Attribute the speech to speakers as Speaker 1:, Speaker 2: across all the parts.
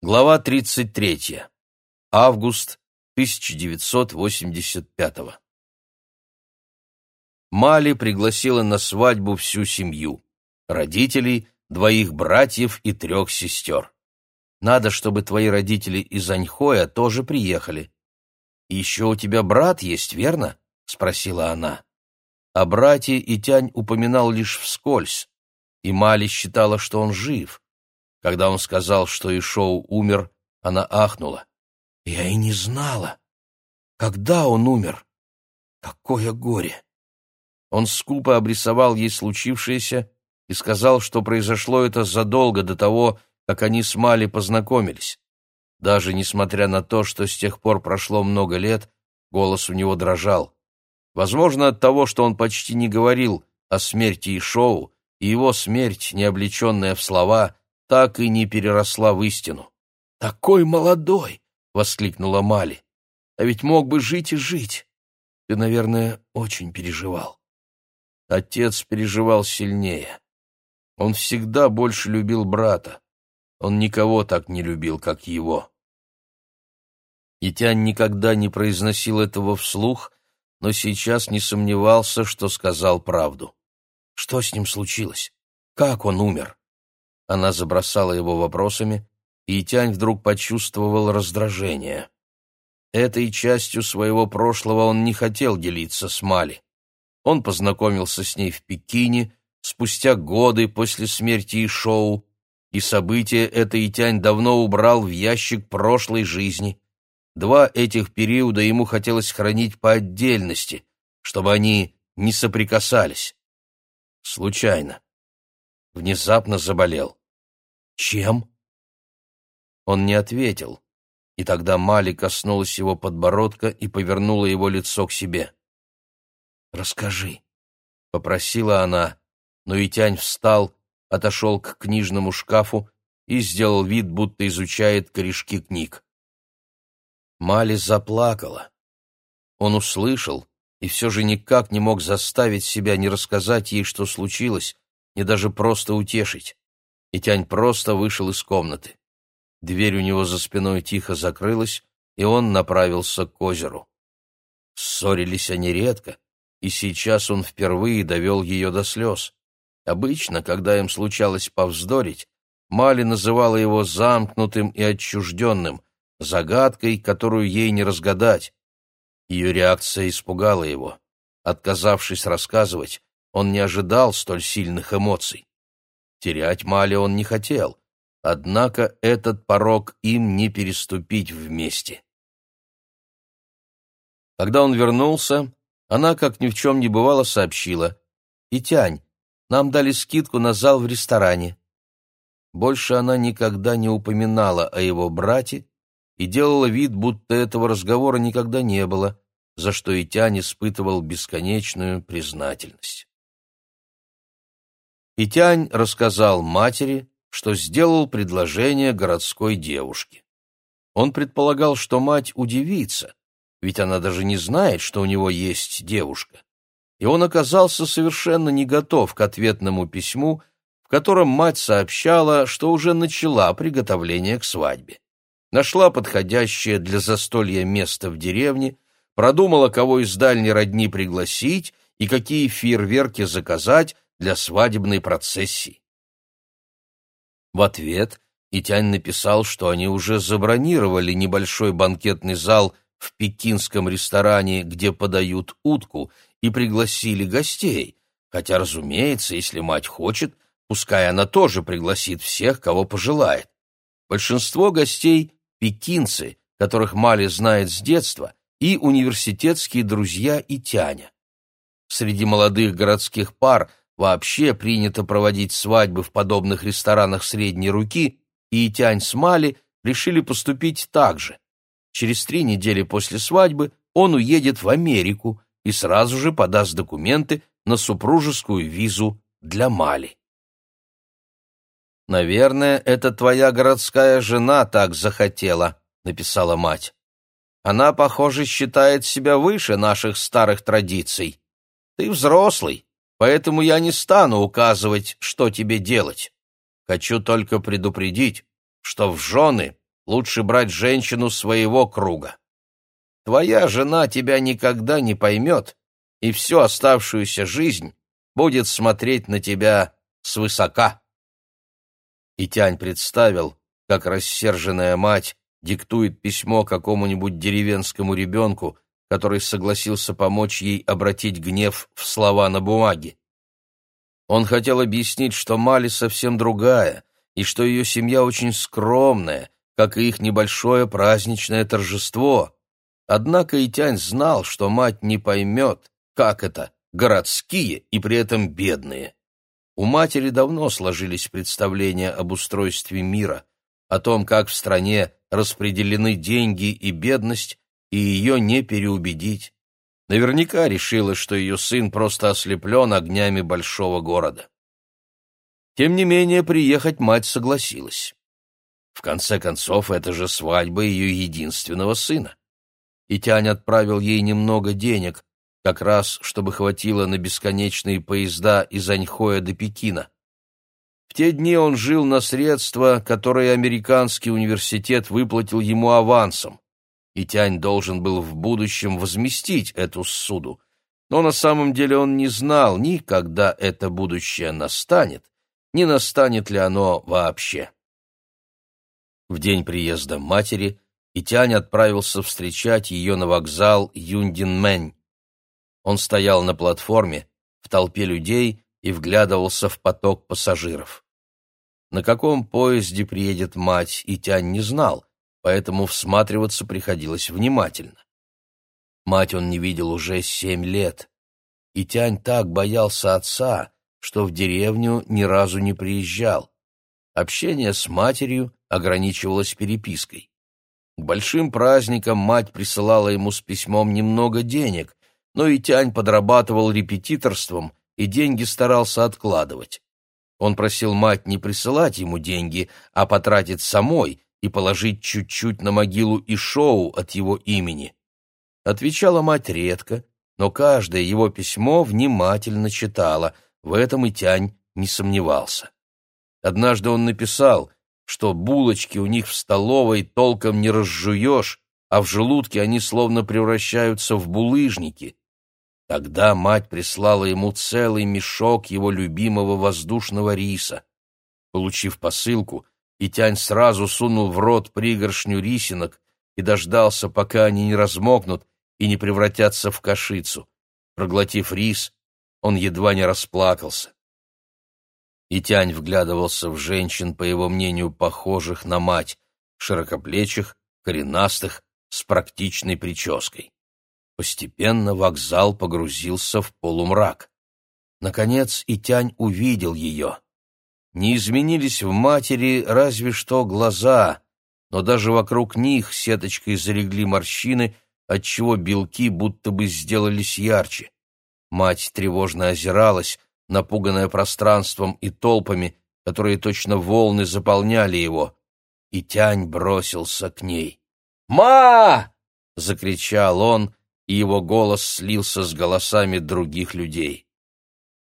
Speaker 1: Глава 33. Август 1985 Мали пригласила на свадьбу всю семью. Родителей, двоих братьев и трех сестер. Надо, чтобы твои родители из Аньхоя тоже приехали. Еще у тебя брат есть, верно? — спросила она. О брате Итянь упоминал лишь вскользь, и Мали считала, что он жив — когда он сказал, что Ишоу умер, она ахнула. «Я и не знала. Когда он умер? Какое горе!» Он скупо обрисовал ей случившееся и сказал, что произошло это задолго до того, как они с Мали познакомились. Даже несмотря на то, что с тех пор прошло много лет, голос у него дрожал. Возможно, от того, что он почти не говорил о смерти Ишоу, и его смерть, не облеченная в слова, так и не переросла в истину. «Такой молодой!» — воскликнула Мали. «А ведь мог бы жить и жить. Ты, наверное, очень переживал». Отец переживал сильнее. Он всегда больше любил брата. Он никого так не любил, как его. Итянь никогда не произносил этого вслух, но сейчас не сомневался, что сказал правду. Что с ним случилось? Как он умер? Она забросала его вопросами, и Тянь вдруг почувствовал раздражение. Этой частью своего прошлого он не хотел делиться с Мали. Он познакомился с ней в Пекине спустя годы после смерти Ишоу, и события это Итянь давно убрал в ящик прошлой жизни. Два этих периода ему хотелось хранить по отдельности, чтобы они не соприкасались. Случайно. Внезапно заболел. «Чем?» Он не ответил, и тогда Мали коснулась его подбородка и повернула его лицо к себе. «Расскажи», — попросила она, но Итянь встал, отошел к книжному шкафу и сделал вид, будто изучает корешки книг. Мали заплакала. Он услышал и все же никак не мог заставить себя не рассказать ей, что случилось, не даже просто утешить и Тянь просто вышел из комнаты. Дверь у него за спиной тихо закрылась, и он направился к озеру. Ссорились они редко, и сейчас он впервые довел ее до слез. Обычно, когда им случалось повздорить, Мали называла его замкнутым и отчужденным, загадкой, которую ей не разгадать. Ее реакция испугала его. Отказавшись рассказывать, он не ожидал столь сильных эмоций. Терять Мали он не хотел, однако этот порог им не переступить вместе. Когда он вернулся, она, как ни в чем не бывало, сообщила. «Итянь, нам дали скидку на зал в ресторане». Больше она никогда не упоминала о его брате и делала вид, будто этого разговора никогда не было, за что Итянь испытывал бесконечную признательность. И Тянь рассказал матери, что сделал предложение городской девушке. Он предполагал, что мать удивится, ведь она даже не знает, что у него есть девушка. И он оказался совершенно не готов к ответному письму, в котором мать сообщала, что уже начала приготовление к свадьбе. Нашла подходящее для застолья место в деревне, продумала, кого из дальней родни пригласить и какие фейерверки заказать, для свадебной процессии. В ответ Итянь написал, что они уже забронировали небольшой банкетный зал в пекинском ресторане, где подают утку, и пригласили гостей, хотя, разумеется, если мать хочет, пускай она тоже пригласит всех, кого пожелает. Большинство гостей — пекинцы, которых Мали знает с детства, и университетские друзья Итяня. Среди молодых городских пар Вообще принято проводить свадьбы в подобных ресторанах средней руки, и Тянь с Мали решили поступить так же. Через три недели после свадьбы он уедет в Америку и сразу же подаст документы на супружескую визу для Мали. «Наверное, это твоя городская жена так захотела», — написала мать. «Она, похоже, считает себя выше наших старых традиций. Ты взрослый, поэтому я не стану указывать, что тебе делать. Хочу только предупредить, что в жены лучше брать женщину своего круга. Твоя жена тебя никогда не поймет, и всю оставшуюся жизнь будет смотреть на тебя свысока. И Тянь представил, как рассерженная мать диктует письмо какому-нибудь деревенскому ребенку, который согласился помочь ей обратить гнев в слова на бумаге. Он хотел объяснить, что Мали совсем другая, и что ее семья очень скромная, как и их небольшое праздничное торжество. Однако Итянь знал, что мать не поймет, как это — городские и при этом бедные. У матери давно сложились представления об устройстве мира, о том, как в стране распределены деньги и бедность, и ее не переубедить. Наверняка решила, что ее сын просто ослеплен огнями большого города. Тем не менее, приехать мать согласилась. В конце концов, это же свадьба ее единственного сына. И Тянь отправил ей немного денег, как раз, чтобы хватило на бесконечные поезда из Аньхоя до Пекина. В те дни он жил на средства, которые американский университет выплатил ему авансом и Тянь должен был в будущем возместить эту суду. Но на самом деле он не знал ни когда это будущее настанет, ни настанет ли оно вообще. В день приезда матери Итянь отправился встречать ее на вокзал Юндинмэнь. Он стоял на платформе, в толпе людей и вглядывался в поток пассажиров. На каком поезде приедет мать, Итянь не знал, поэтому всматриваться приходилось внимательно. Мать он не видел уже семь лет, и Тянь так боялся отца, что в деревню ни разу не приезжал. Общение с матерью ограничивалось перепиской. К большим праздникам мать присылала ему с письмом немного денег, но и Тянь подрабатывал репетиторством и деньги старался откладывать. Он просил мать не присылать ему деньги, а потратить самой, и положить чуть-чуть на могилу и шоу от его имени. Отвечала мать редко, но каждое его письмо внимательно читала, в этом и Тянь не сомневался. Однажды он написал, что булочки у них в столовой толком не разжуешь, а в желудке они словно превращаются в булыжники. Тогда мать прислала ему целый мешок его любимого воздушного риса. Получив посылку, и Тянь сразу сунул в рот пригоршню рисинок и дождался, пока они не размокнут и не превратятся в кашицу. Проглотив рис, он едва не расплакался. И Тянь вглядывался в женщин, по его мнению, похожих на мать, широкоплечих, коренастых, с практичной прической. Постепенно вокзал погрузился в полумрак. Наконец Итянь увидел ее. Не изменились в матери разве что глаза, но даже вокруг них сеточкой залегли морщины, отчего белки будто бы сделались ярче. Мать тревожно озиралась, напуганная пространством и толпами, которые точно волны заполняли его, и Тянь бросился к ней. «Ма!» — закричал он, и его голос слился с голосами других людей.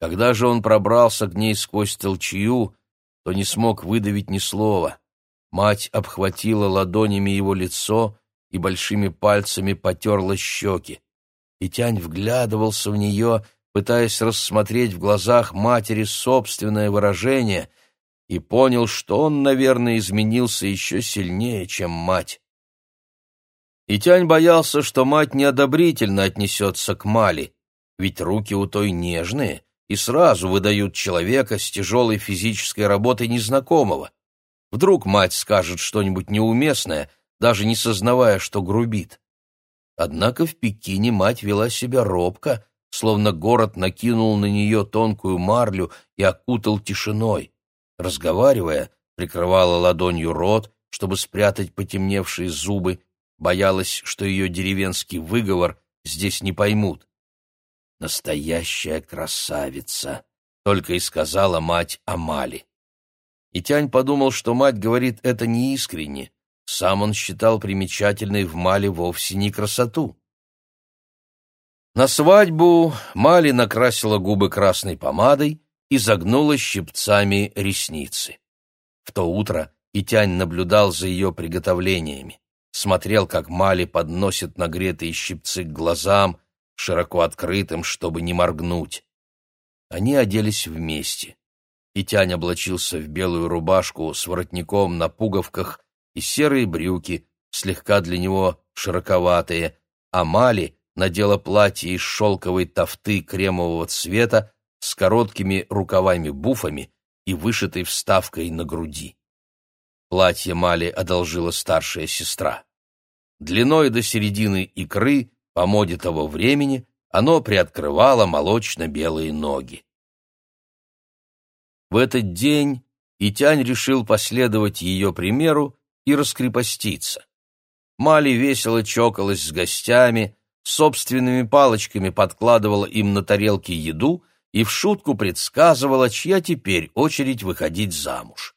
Speaker 1: Когда же он пробрался к ней сквозь толчью, то не смог выдавить ни слова. Мать обхватила ладонями его лицо и большими пальцами потерла щеки. И Тянь вглядывался в нее, пытаясь рассмотреть в глазах матери собственное выражение, и понял, что он, наверное, изменился еще сильнее, чем мать. И Тянь боялся, что мать неодобрительно отнесется к Мали, ведь руки у той нежные, и сразу выдают человека с тяжелой физической работой незнакомого. Вдруг мать скажет что-нибудь неуместное, даже не сознавая, что грубит. Однако в Пекине мать вела себя робко, словно город накинул на нее тонкую марлю и окутал тишиной. Разговаривая, прикрывала ладонью рот, чтобы спрятать потемневшие зубы, боялась, что ее деревенский выговор здесь не поймут. «Настоящая красавица», — только и сказала мать Амали. И Тянь подумал, что мать говорит это неискренне. Сам он считал примечательной в Мали вовсе не красоту. На свадьбу Мали накрасила губы красной помадой и загнула щипцами ресницы. В то утро и Тянь наблюдал за ее приготовлениями, смотрел, как Мали подносит нагретые щипцы к глазам, широко открытым, чтобы не моргнуть. Они оделись вместе. И Тянь облачился в белую рубашку с воротником на пуговках и серые брюки, слегка для него широковатые, а Мали надела платье из шелковой тофты кремового цвета с короткими рукавами-буфами и вышитой вставкой на груди. Платье Мали одолжила старшая сестра. Длиной до середины икры, по моде того времени, оно приоткрывало молочно-белые ноги. В этот день Итянь решил последовать ее примеру и раскрепоститься. Мали весело чокалась с гостями, собственными палочками подкладывала им на тарелки еду и в шутку предсказывала, чья теперь очередь выходить замуж.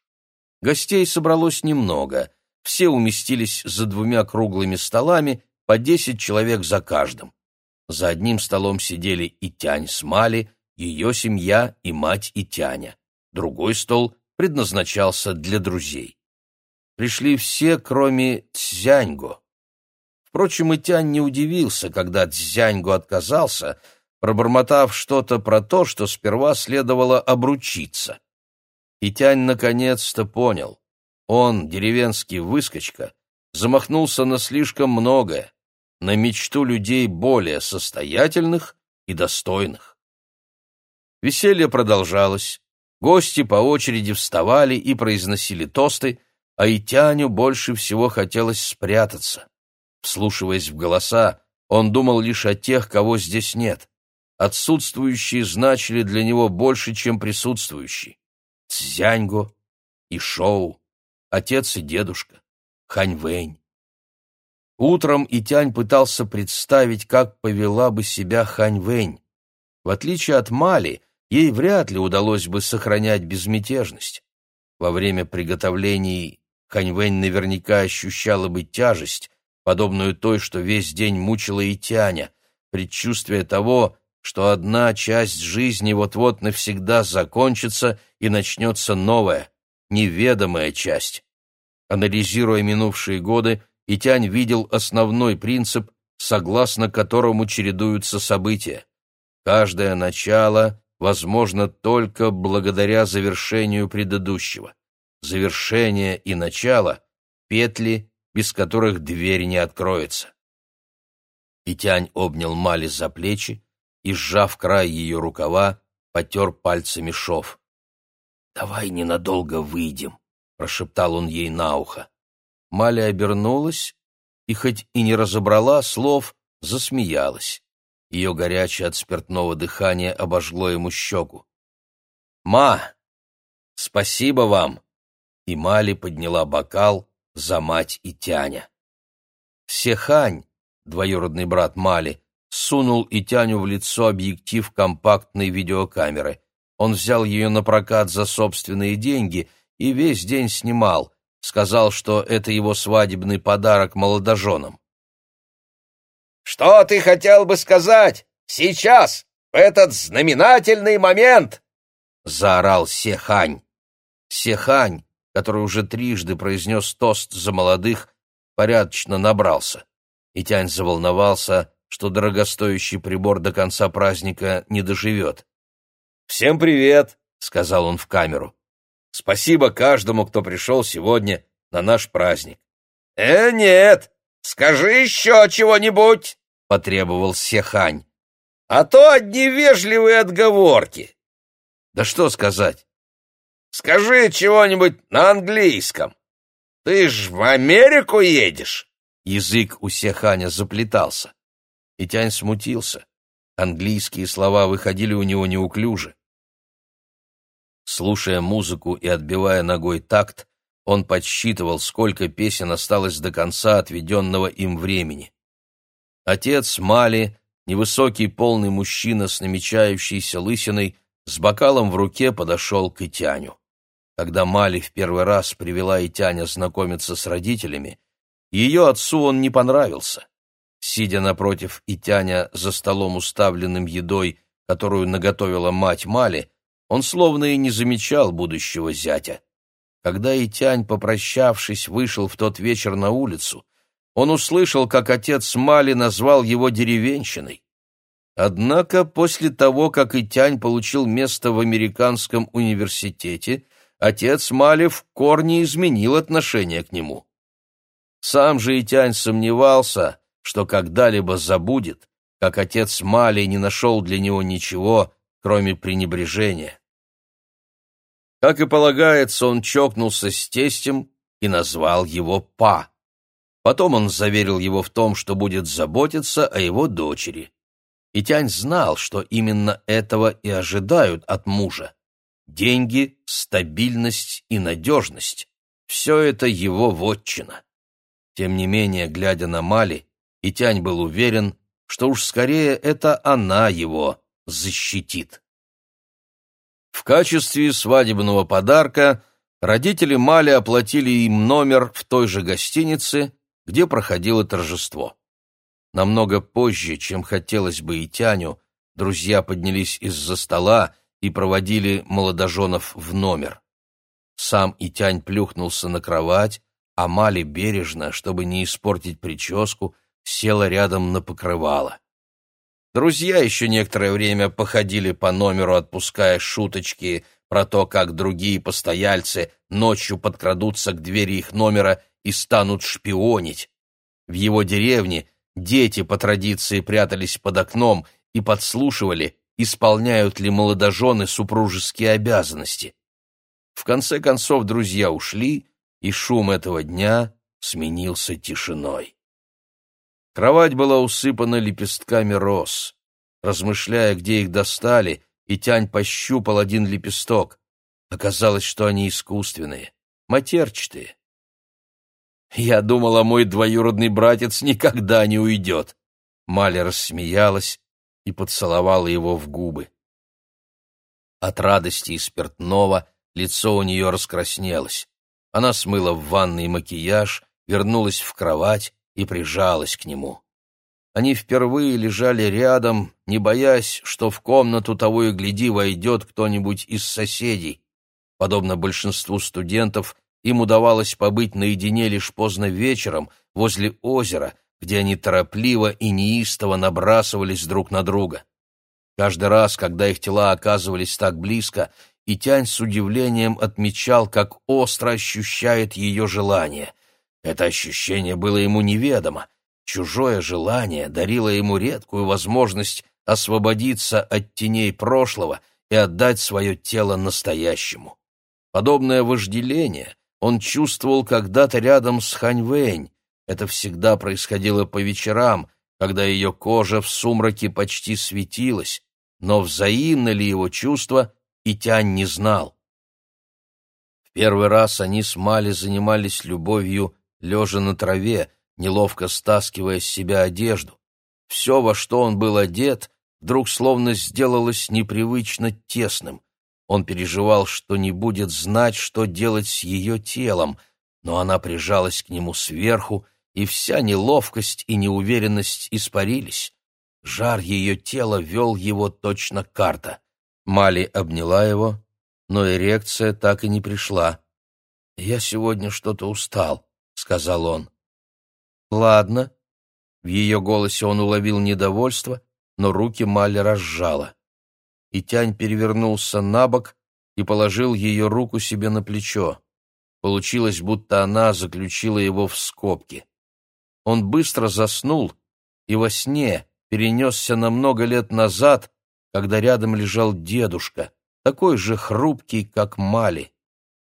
Speaker 1: Гостей собралось немного, все уместились за двумя круглыми столами, по десять человек за каждым. За одним столом сидели и Тянь с Мали, ее семья и мать и Тяня. Другой стол предназначался для друзей. Пришли все, кроме Цзяньго. Впрочем, и Тянь не удивился, когда Цзяньго отказался, пробормотав что-то про то, что сперва следовало обручиться. И Тянь наконец-то понял. Он, деревенский выскочка, замахнулся на слишком многое, на мечту людей более состоятельных и достойных. Веселье продолжалось. Гости по очереди вставали и произносили тосты, а Итяню больше всего хотелось спрятаться. Вслушиваясь в голоса, он думал лишь о тех, кого здесь нет. Отсутствующие значили для него больше, чем присутствующие. Цзяньго и Шоу, отец и дедушка, Ханьвэнь. Утром Итянь пытался представить, как повела бы себя Ханьвэнь. В отличие от Мали, ей вряд ли удалось бы сохранять безмятежность. Во время приготовлений Ханьвэнь наверняка ощущала бы тяжесть, подобную той, что весь день мучила и тяня, предчувствие того, что одна часть жизни вот-вот навсегда закончится и начнется новая, неведомая часть. Анализируя минувшие годы, Итянь видел основной принцип, согласно которому чередуются события. Каждое начало возможно только благодаря завершению предыдущего. Завершение и начало — петли, без которых дверь не откроется. Итянь обнял Мали за плечи и, сжав край ее рукава, потер пальцами шов. «Давай ненадолго выйдем», — прошептал он ей на ухо. Маля обернулась и, хоть и не разобрала слов, засмеялась. Ее горячее от спиртного дыхания обожгло ему щеку. «Ма, спасибо вам!» И Мали подняла бокал, за мать и Тяня. Сехань, двоюродный брат Мали, сунул и Тяню в лицо объектив компактной видеокамеры. Он взял ее на прокат за собственные деньги и весь день снимал. Сказал, что это его свадебный подарок молодоженам.
Speaker 2: «Что ты хотел бы сказать сейчас, в этот знаменательный момент?»
Speaker 1: — заорал Сехань. Сехань который уже трижды произнес тост за молодых, порядочно набрался. И Тянь заволновался, что дорогостоящий прибор до конца праздника не доживет.
Speaker 2: «Всем привет!» — сказал он в камеру. «Спасибо каждому, кто пришел сегодня на наш праздник». «Э, нет! Скажи еще чего-нибудь!» — потребовал Сехань. «А то одни вежливые отговорки».
Speaker 1: «Да что сказать?
Speaker 2: Скажи чего-нибудь на английском. Ты ж в Америку едешь?»
Speaker 1: Язык у Сеханя заплетался. И Тянь смутился. Английские слова выходили у него неуклюже. Слушая музыку и отбивая ногой такт, он подсчитывал, сколько песен осталось до конца отведенного им времени. Отец Мали, невысокий полный мужчина с намечающейся лысиной, с бокалом в руке подошел к Итяню. Когда Мали в первый раз привела Итяня знакомиться с родителями, ее отцу он не понравился. Сидя напротив Итяня за столом, уставленным едой, которую наготовила мать Мали, он словно и не замечал будущего зятя. когда Итянь, попрощавшись, вышел в тот вечер на улицу, он услышал, как отец Мали назвал его деревенщиной. Однако после того, как Итянь получил место в американском университете, отец Мали в корне изменил отношение к нему. Сам же Итянь сомневался, что когда-либо забудет, как отец Мали не нашел для него ничего, кроме пренебрежения. Как и полагается, он чокнулся с тестем и назвал его Па. Потом он заверил его в том, что будет заботиться о его дочери. И Тянь знал, что именно этого и ожидают от мужа. Деньги, стабильность и надежность — все это его вотчина. Тем не менее, глядя на Мали, Итянь был уверен, что уж скорее это она его защитит. В качестве свадебного подарка родители Мали оплатили им номер в той же гостинице, где проходило торжество. Намного позже, чем хотелось бы и Тяню, друзья поднялись из-за стола и проводили молодоженов в номер. Сам Итянь плюхнулся на кровать, а Мали бережно, чтобы не испортить прическу, села рядом на покрывало. Друзья еще некоторое время походили по номеру, отпуская шуточки про то, как другие постояльцы ночью подкрадутся к двери их номера и станут шпионить. В его деревне дети по традиции прятались под окном и подслушивали, исполняют ли молодожены супружеские обязанности. В конце концов друзья ушли, и шум этого дня сменился тишиной. Кровать была усыпана лепестками роз. Размышляя, где их достали, и Тянь пощупал один лепесток. Оказалось, что они искусственные, матерчатые. «Я думала, мой двоюродный братец никогда не уйдет!» Маля рассмеялась и поцеловала его в губы. От радости и спиртного лицо у нее раскраснелось. Она смыла в ванной макияж, вернулась в кровать и прижалась к нему. Они впервые лежали рядом, не боясь, что в комнату того и гляди войдет кто-нибудь из соседей. Подобно большинству студентов, им удавалось побыть наедине лишь поздно вечером возле озера, где они торопливо и неистово набрасывались друг на друга. Каждый раз, когда их тела оказывались так близко, Итянь с удивлением отмечал, как остро ощущает ее желание. Это ощущение было ему неведомо. Чужое желание дарило ему редкую возможность освободиться от теней прошлого и отдать свое тело настоящему. Подобное вожделение он чувствовал когда-то рядом с Ханьвэнь. Это всегда происходило по вечерам, когда ее кожа в сумраке почти светилась, но взаимно ли его чувство, и Тянь не знал. В первый раз они с Мали занимались любовью лежа на траве, неловко стаскивая с себя одежду. Все, во что он был одет, вдруг словно сделалось непривычно тесным. Он переживал, что не будет знать, что делать с ее телом, но она прижалась к нему сверху, и вся неловкость и неуверенность испарились. Жар ее тела вел его точно карта. Мали обняла его, но эрекция так и не пришла. «Я сегодня что-то устал», сказал он. Ладно. В ее голосе он уловил недовольство, но руки Мали разжала. И Тянь перевернулся на бок и положил ее руку себе на плечо. Получилось, будто она заключила его в скобки. Он быстро заснул и во сне перенесся на много лет назад, когда рядом лежал дедушка, такой же хрупкий, как Мали.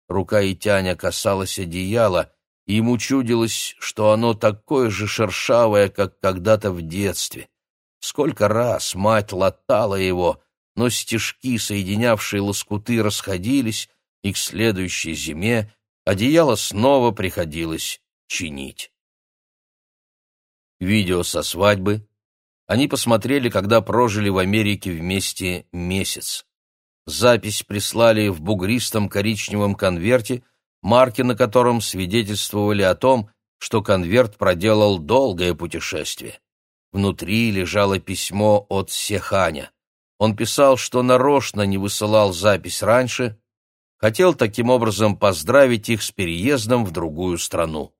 Speaker 1: Рука Итяня касалась одеяла, и ему чудилось, что оно такое же шершавое, как когда-то в детстве. Сколько раз мать латала его, но стежки, соединявшие лоскуты, расходились, и к следующей зиме одеяло снова приходилось чинить. Видео со свадьбы они посмотрели, когда прожили в Америке вместе месяц. Запись прислали в бугристом коричневом конверте, марки на котором свидетельствовали о том, что конверт проделал долгое путешествие. Внутри лежало письмо от Сеханя. Он писал, что нарочно не высылал запись раньше, хотел таким образом поздравить их с переездом в другую страну.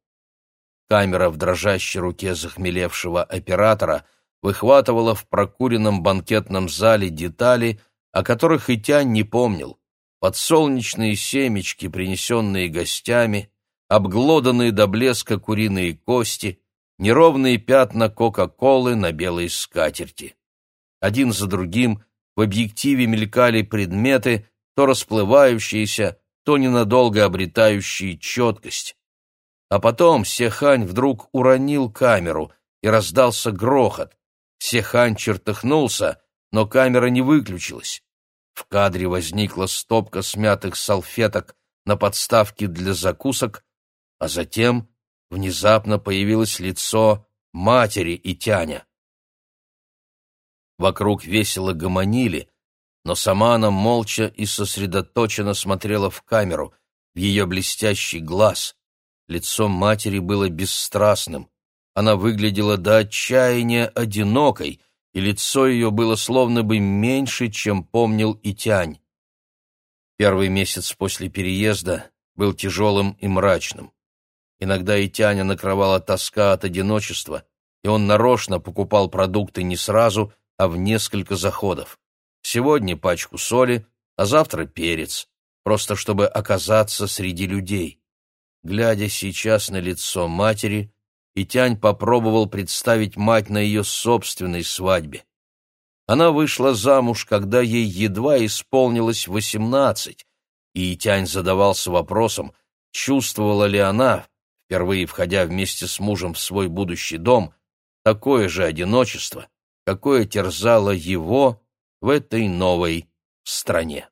Speaker 1: Камера в дрожащей руке захмелевшего оператора выхватывала в прокуренном банкетном зале детали, о которых Итянь не помнил. Подсолнечные семечки, принесенные гостями, обглоданные до блеска куриные кости, неровные пятна Кока-Колы на белой скатерти. Один за другим в объективе мелькали предметы, то расплывающиеся, то ненадолго обретающие четкость. А потом Сехань вдруг уронил камеру, и раздался грохот. Сехань чертыхнулся, но камера не выключилась. В кадре возникла стопка смятых салфеток на подставке для закусок, а затем внезапно появилось лицо матери и тяня. Вокруг весело гомонили, но сама она молча и сосредоточенно смотрела в камеру, в ее блестящий глаз. Лицо матери было бесстрастным. Она выглядела до отчаяния одинокой, и лицо ее было словно бы меньше, чем помнил Итянь. Первый месяц после переезда был тяжелым и мрачным. Иногда Итяня накрывала тоска от одиночества, и он нарочно покупал продукты не сразу, а в несколько заходов. Сегодня пачку соли, а завтра перец, просто чтобы оказаться среди людей. Глядя сейчас на лицо матери, Итянь попробовал представить мать на ее собственной свадьбе. Она вышла замуж, когда ей едва исполнилось восемнадцать, и Итянь задавался вопросом, чувствовала ли она, впервые входя вместе с мужем в свой будущий дом, такое же одиночество, какое терзало его в этой новой стране.